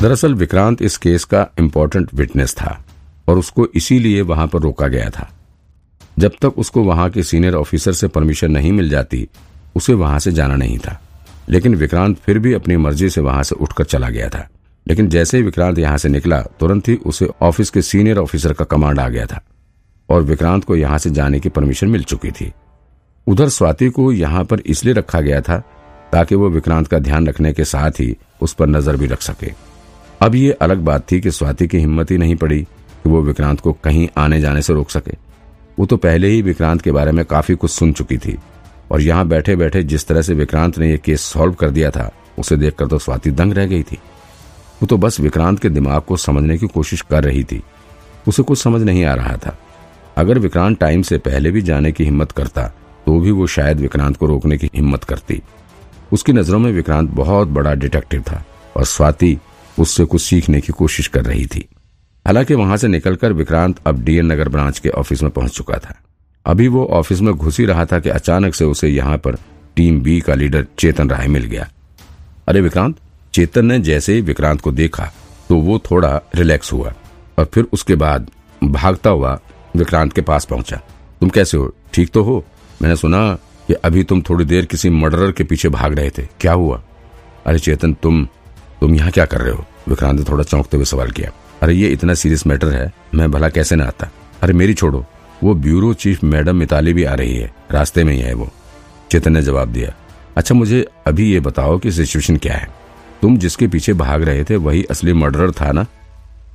दरअसल विक्रांत इस केस का इम्पोर्टेंट विटनेस था और उसको इसीलिए वहाँ पर रोका गया था। जब तक उसको वहाँ के सीनियर ऑफिसर से परमिशन नहीं मिल जाती, उसे वहाँ से जाना नहीं था। लेकिन विक्रांत फिर भी अपनी मर्ज़ी से वहाँ से उठकर चला गया था। लेकिन जैसे ही विक्रांत यहाँ से निकला, तुरंत ही उसे ऑफ़िस के सीनियर ऑफिसर का कमांड आ गया था और विक्रांत को यहाँ से जाने की परमिशन मिल चुकी थी। उधर स्वाति को यहाँ पर इसलिए रखा गया था ताकि वो विक्रांत का ध्यान रखने के साथ ही उस पर नज़र भी रख सके। अब ये अलग बात थी कि स्वाति की हिम्मत ही नहीं पड़ी कि वो विक्रांत को कहीं आने जाने से रोक सके। वो तो पहले ही विक्रांत के बारे में काफ़ी कुछ सुन चुकी थी और यहाँ बैठे बैठे जिस तरह से विक्रांत ने यह केस सॉल्व कर दिया था, उसे देखकर तो स्वाति दंग रह गई थी। वो तो बस विक्रांत के दिमाग को समझने की कोशिश कर रही थी। उसे कुछ समझ नहीं आ रहा था। अगर विक्रांत टाइम से पहले भी जाने की हिम्मत करता तो भी वो शायद विक्रांत को रोकने की हिम्मत करती। उसकी नज़रों में विक्रांत बहुत बड़ा डिटेक्टिव था और स्वाति उससे कुछ सीखने की कोशिश कर रही थी। हालाँकि वहाँ से निकलकर विक्रांत अब डीएन नगर ब्रांच के ऑफ़िस में पहुँच चुका था। अभी वो ऑफ़िस में घुस ही रहा था कि अचानक से उसे यहाँ पर टीम बी का लीडर चेतन राय मिल गया। अरे विक्रांत, चेतन ने जैसे ही विक्रांत को देखा तो वो थोड़ा रिलैक्स हुआ और फिर उसके बाद भागता हुआ विक्रांत के पास पहुँचा। तुम कैसे हो? ठीक तो हो? मैंने सुना कि अभी तुम थोड़ी देर किसी मर्डरर के पीछे भाग रहे थे। क्या हुआ? अरे चेतन, तुम तुम यहाँ क्या कर रहे हो? विक्रांत ने थोड़ा चौंकते हुए सवाल किया। अरे, ये इतना सीरियस मैटर है, मैं भला कैसे न आता? अरे, मेरी छोड़ो। वो ब्यूरो चीफ मैडम मिताली भी आ रही है। रास्ते में ही है वो। चेतन ने जवाब दिया। अच्छा मुझे अभी ये बताओ कि सिचुएशन क्या है? तुम जिसके पीछे भाग रहे थे, वही असली मर्डरर था ना?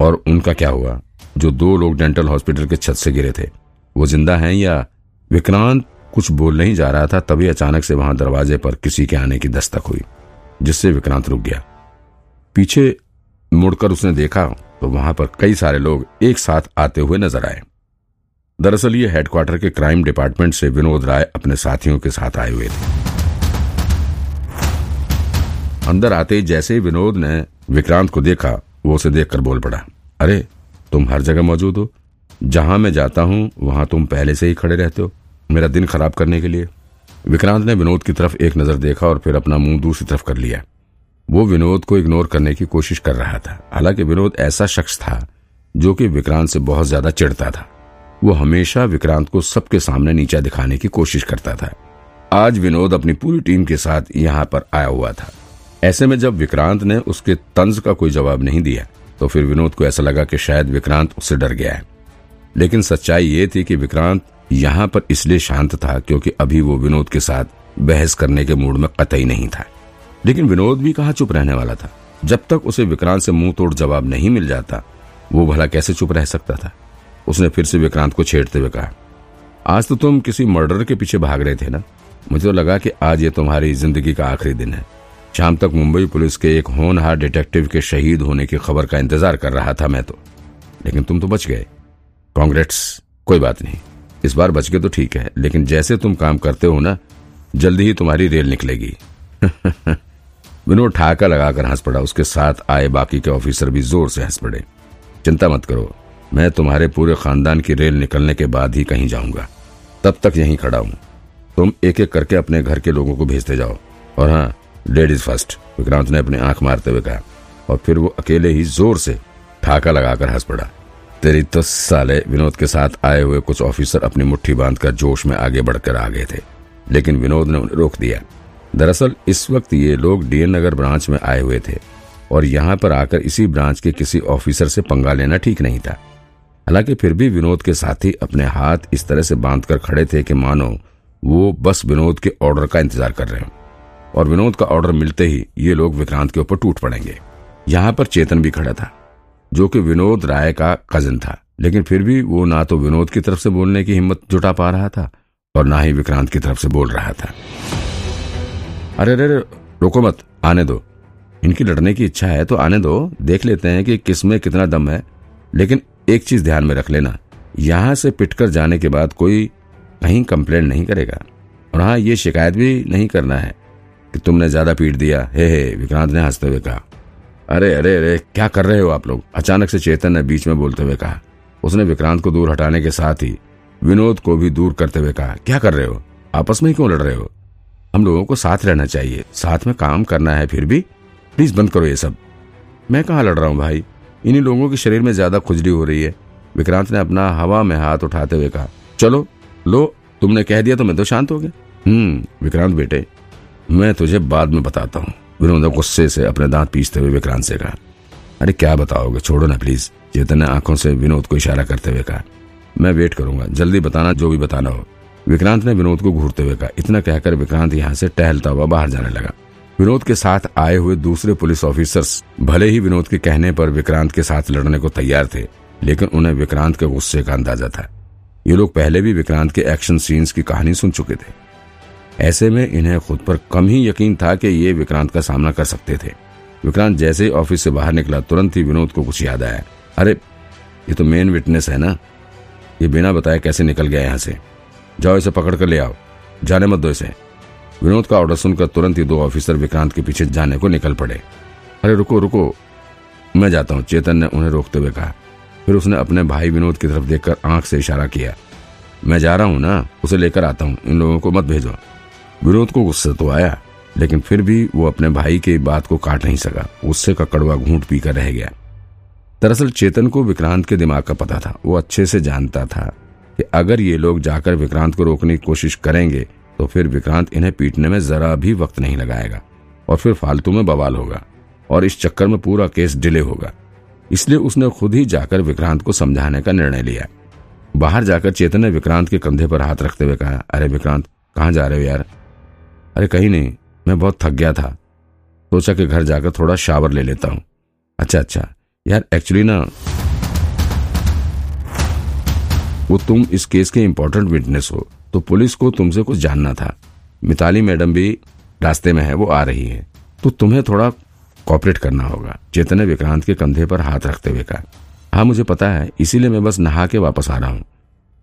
और उनका क्या हुआ? जो दो लोग डेंटल हॉस्पिटल के छत से गिरे थे। वो ज़िंदा हैं या विक्रांत कुछ बोल नहीं जा रहा था, तभी अचानक से वहाँ दरवाजे पर किसी के आने की दस्तक हुई, जिससे विक्रांत रुक गया। पीछे मुड़कर उसने देखा तो वहाँ पर कई सारे लोग एक साथ आते हुए नज़र आए। दरअसल ये हेडक्वार्टर के क्राइम डिपार्टमेंट से विनोद राय अपने साथियों के साथ आए हुए थे। अंदर आते ही जैसे ही विनोद ने विक्रांत को देखा, वो उसे देखकर बोल पड़ा, अरे, तुम हर जगह मौजूद हो। जहाँ मैं जाता हूँ, वहाँ तुम पहले से ही खड़े रहते हो, मेरा दिन खराब करने के लिए। विक्रांत ने विनोद की तरफ़ एक नज़र देखा और फिर अपना मुँह दूसरी तरफ़ कर लिया। वो विनोद को इग्नोर करने की कोशिश कर रहा था। हालाँकि विनोद ऐसा शख्स था जो कि विक्रांत से बहुत ज़्यादा चिढ़ता था। वो हमेशा विक्रांत को सबके सामने नीचा दिखाने की कोशिश करता था। आज विनोद अपनी पूरी टीम के साथ यहाँ पर आया हुआ था। ऐसे में जब विक्रांत ने उसके तंज का कोई जवाब नहीं दिया तो फिर विनोद को ऐसा लगा कि शायद विक्रांत उससे डर गया है। लेकिन सच्चाई ये थी कि विक्रांत यहाँ पर इसलिए शांत था क्योंकि अभी वो विनोद के साथ बहस करने के मूड में कतई नहीं था। लेकिन विनोद भी कहा चुप रहने वाला था? जब तक उसे विक्रांत से मुँह तोड़ जवाब नहीं मिल जाता, वो भला कैसे चुप रह सकता था? उसने फिर से विक्रांत को छेड़ते हुए कहा, आज तो तुम किसी मर्डर के पीछे भाग रहे थे ना? मुझे तो लगा कि आज ये तुम्हारी ज़िंदगी का आखिरी दिन है। शाम तक मुंबई पुलिस के एक होनहार डिटेक्टिव के शहीद होने की खबर का इंतज़ार कर रहा था मैं तो। लेकिन तुम तो बच गए। कांग्रेट्स, कोई बात नहीं। इस बार बच गए तो ठीक है, लेकिन जैसे तुम काम करते हो ना, जल्दी ही तुम्हारी रेल निकलेगी। विनोद ठाका लगाकर हंस पड़ा। उसके साथ आए बाकी के ऑफिसर भी ज़ोर से हंस पड़े। चिंता मत करो, मैं तुम्हारे पूरे खानदान की रेल निकलने के बाद ही कहीं जाऊँगा। तब तक यहीं खड़ा हूँ। तुम एक एक करके अपने घर के लोगों को भेजते जाओ। और हाँ लेडीज़ फ़र्स्ट विक्रांत ने अपनी आँख मारते हुए कहा। और फिर वो अकेले ही ज़ोर से ठाका लगाकर हंस पड़ा। तेरी तो साले विनोद के साथ आए हुए कुछ ऑफिसर अपनी मुट्ठी बांधकर जोश में आगे बढ़कर आ गए थे। लेकिन विनोद ने उन्हें रोक दिया। दरअसल, इस वक्त ये लोग डीएन नगर ब्रांच में आए हुए थे और यहाँ पर आकर इसी ब्रांच के किसी ऑफिसर से पंगा लेना ठीक नहीं था। हालाँकि फिर भी विनोद के साथी अपने हाथ इस तरह से बांधकर खड़े थे कि मानो वो बस विनोद के ऑर्डर का इंतज़ार कर रहे हो। और विनोद का ऑर्डर मिलते ही ये लोग विक्रांत के ऊपर टूट पड़ेंगे। यहाँ पर चेतन भी खड़ा था, जो कि विनोद राय का कजिन था। लेकिन फिर भी वो ना तो विनोद की तरफ़ से बोलने की हिम्मत जुटा पा रहा था और ना ही विक्रांत की तरफ़ से बोल रहा था। अरे अरे रोको मत, आने दो। इनकी लड़ने की इच्छा है तो आने दो। देख लेते हैं कि किसमें कितना दम है। लेकिन एक चीज़ ध्यान में रख लेना, यहाँ से पिटकर जाने के बाद कोई कहीं कंप्लेंट नहीं करेगा। और हाँ ये शिकायत भी नहीं करना है कि तुमने ज़्यादा पीट दिया। हे हे, विक्रांत ने हँसते हुए कहा। अरे अरे अरे, क्या कर रहे हो आप लोग? अचानक से चेतन ने बीच में बोलते हुए कहा। उसने विक्रांत को दूर हटाने के साथ ही विनोद को भी दूर करते हुए कहा। क्या कर रहे हो? आपस में ही क्यों लड़ रहे हो? हम लोगों को साथ रहना चाहिए। साथ में काम करना है फिर भी। प्लीज़ बंद करो ये सब। मैं कहाँ लड़ रहा हूँ भाई? इन्हीं लोगों के शरीर में ज़्यादा खुजली हो रही है। विक्रांत ने अपना हवा में हाथ उठाते हुए कहा, चलो, लो, तुमने कह दिया तो मैं तो शांत हो गया। हम्म विक्रांत बेटे, मैं तुझे बाद में बताता हूँ। विनोद गुस्से से अपने दांत पीसते हुए विक्रांत से कहा, अरे क्या बताओगे, छोड़ो ना प्लीज़ चेतन ने आँखों से विनोद को इशारा करते हुए कहा, मैं वेट करूँगा, जल्दी बताना जो भी बताना हो। विक्रांत ने विनोद को घूरते हुए कहा, इतना कहकर विक्रांत यहाँ से टहलता हुआ बाहर जाने लगा। विनोद के साथ आए हुए दूसरे पुलिस ऑफिसर्स भले ही विनोद के कहने पर विक्रांत के साथ लड़ने को तैयार थे, लेकिन उन्हें विक्रांत के गुस्से का अंदाज़ा था। ये लोग पहले भी विक्रांत के एक्शन सीन्स की कहानी सुन चुके थे। ऐसे में इन्हें खुद पर कम ही यकीन था कि ये विक्रांत का सामना कर सकते थे। विक्रांत जैसे ही ऑफ़िस से बाहर निकला, तुरंत ही विनोद को कुछ याद आया। अरे, ये तो मेन विटनेस है ना? ये बिना बताए कैसे निकल गया यहाँ से? जाओ इसे पकड़ कर ले आओ। जाने मत दो इसे। विनोद का ऑर्डर सुनकर तुरंत ही दो ऑफिसर विक्रांत के पीछे जाने को निकल पड़े। अरे, रुको रुको। मैं जाता हूँ। चेतन ने उन्हें रोकते हुए कहा। फिर उसने अपने भाई विनोद की तरफ़ देखकर आँख से इशारा किया। मैं जा रहा हूँ ना? उसे लेकर आता हूँ। इन लोगों को मत भेजो। विनोद को गुस्सा तो आया, लेकिन फिर भी वो अपने भाई की बात को काट नहीं सका। गुस्से का कड़वा घूंट पीकर रह गया। दरअसल चेतन को विक्रांत के दिमाग का पता था। वो अच्छे से जानता था। कि अगर ये लोग जाकर विक्रांत को रोकने की कोशिश करेंगे तो फिर विक्रांत इन्हें पीटने में जरा भी वक्त नहीं लगाएगा और फिर फालतू में बवाल होगा और इस चक्कर में पूरा केस डिले होगा। इसलिए उसने खुद ही जाकर विक्रांत को समझाने का निर्णय लिया। बाहर जाकर चेतन ने विक्रांत के कंधे पर हाथ रखते हुए कहा, अरे विक्रांत, कहाँ जा रहे हो यार? अरे कहीं नहीं, मैं बहुत थक गया था। सोचा कि घर जाकर थोड़ा शावर ले लेता हूँ। अच्छा अच्छा यार, एक्चुअली ना वो तुम इस केस के इम्पोर्टेंट विटनेस हो। तो पुलिस को तुमसे कुछ जानना था। मिताली मैडम भी रास्ते में है, वो आ रही है। तो तुम्हें थोड़ा कॉपरेट करना होगा। चेतन ने विक्रांत के कंधे पर हाथ रखते हुए कहा हाँ मुझे पता है, इसीलिए मैं बस नहा के वापस आ रहा हूँ।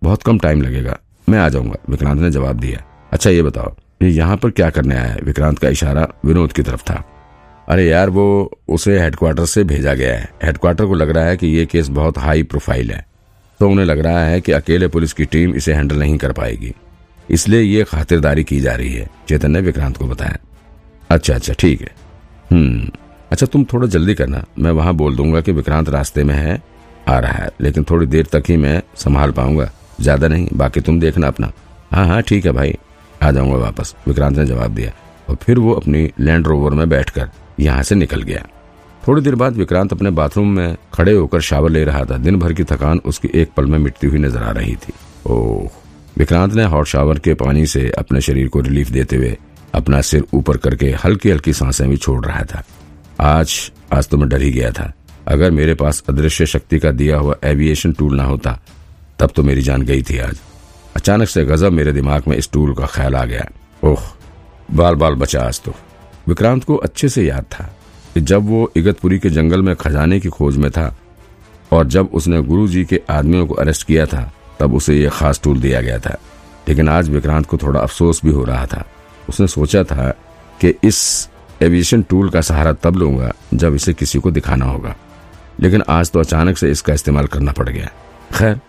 बहुत कम टाइम लगेगा। मैं आ जाऊँगा। विक्रांत ने जवाब दिया अच्छा ये बताओ, ये यहाँ पर क्या करने आया है? विक्रांत का इशारा विनोद की तरफ़ था। अरे यार, वो उसे हेडक्वार्टर से भेजा गया है। हेडक्वार्टर को लग रहा है कि ये केस बहुत हाई प्रोफ़ाइल है। तो उन्हें लग रहा है कि अकेले पुलिस की टीम इसे हैंडल नहीं कर पाएगी। इसलिए ये खातिरदारी की जा रही है, चेतन ने विक्रांत को बताया। अच्छा अच्छा ठीक है। हम्म अच्छा तुम थोड़ा जल्दी करना। मैं वहाँ बोल दूँगा कि विक्रांत रास्ते में है, आ रहा है, लेकिन थोड़ी देर तक ही मैं संभाल पाऊँगा। ज़्यादा नहीं, बाकी तुम देखना अपना। हाँ हाँ ठीक है भाई। आ जाऊँगा वापस। विक्रांत ने जवाब दिया, और फिर वो अपनी लैंड रोवर में बैठकर यहाँ से निकल गया। थोड़ी देर बाद विक्रांत अपने बाथरूम में खड़े होकर शावर ले रहा था। दिन भर की थकान उसकी एक पल में मिटती हुई नज़र आ रही थी। ओह, विक्रांत ने हॉट शावर के पानी से अपने शरीर को रिलीफ देते हुए अपना सिर ऊपर करके हल्की हल्की साँसें भी छोड़ रहा था। आज आज तो मैं डर ही गया था। अगर मेरे पास अदृश्य शक्ति का दिया हुआ एविएशन टूल ना होता, तब तो मेरी जान गई थी आज। अचानक से गजब मेरे दिमाग में इस टूल का ख्याल आ गया। ओह बाल बाल बचा आज तो। विक्रांत को अच्छे से याद था। कि जब वो इगतपुरी के जंगल में खजाने की खोज में था और जब उसने गुरु जी के आदमियों को अरेस्ट किया था, तब उसे ये खास टूल दिया गया था। लेकिन आज विक्रांत को थोड़ा अफसोस भी हो रहा था। उसने सोचा था कि इस एविएशन टूल का सहारा तब लूँगा जब इसे किसी को दिखाना होगा। लेकिन आज तो अचानक से इसका इस्तेमाल करना पड़ गया। खैर,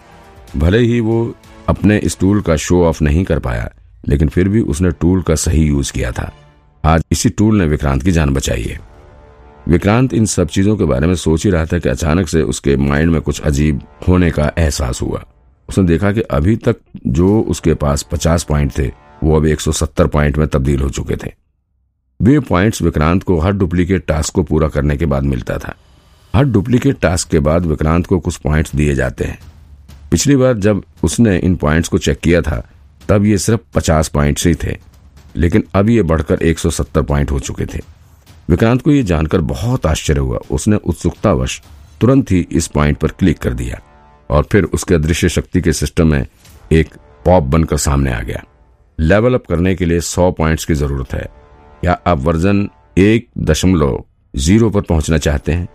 भले ही वो अपने इस टूल का शो ऑफ़ नहीं कर पाया, लेकिन फिर भी उसने टूल का सही यूज़ किया था। आज इसी टूल ने विक्रांत की जान बचाई है। विक्रांत इन सब चीज़ों के बारे में सोच ही रहा था कि अचानक से उसके माइंड में कुछ अजीब होने का एहसास हुआ। उसने देखा कि अभी तक जो उसके पास पचास पॉइंट थे, वो अब 170 पॉइंट में तब्दील हो चुके थे। वे पॉइंट्स विक्रांत को हर डुप्लीकेट टास्क को पूरा करने के बाद मिलता था। हर डुप्लीकेट टास्क के बाद विक्रांत को कुछ पॉइंट्स दिए जाते हैं। पिछली बार जब उसने इन पॉइंट्स को चेक किया था, तब ये सिर्फ़ पचास पॉइंट्स ही थे, लेकिन अब ये बढ़कर 170 पॉइंट हो चुके थे। विक्रांत को यह जानकर बहुत आश्चर्य हुआ। उसने उत्सुकतावश तुरंत ही इस पॉइंट पर क्लिक कर दिया और फिर उसके अदृश्य शक्ति के सिस्टम में एक पॉप बनकर सामने आ गया। लेवल अप करने के लिए 100 पॉइंट्स की ज़रूरत है। या आप वर्जन एक दशमलव ज़ीरो पर पहुँचना चाहते हैं?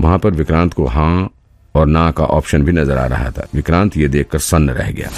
वहाँ पर विक्रांत को हाँ और ना का ऑप्शन भी नज़र आ रहा था। विक्रांत ये देखकर सन्न रह गया।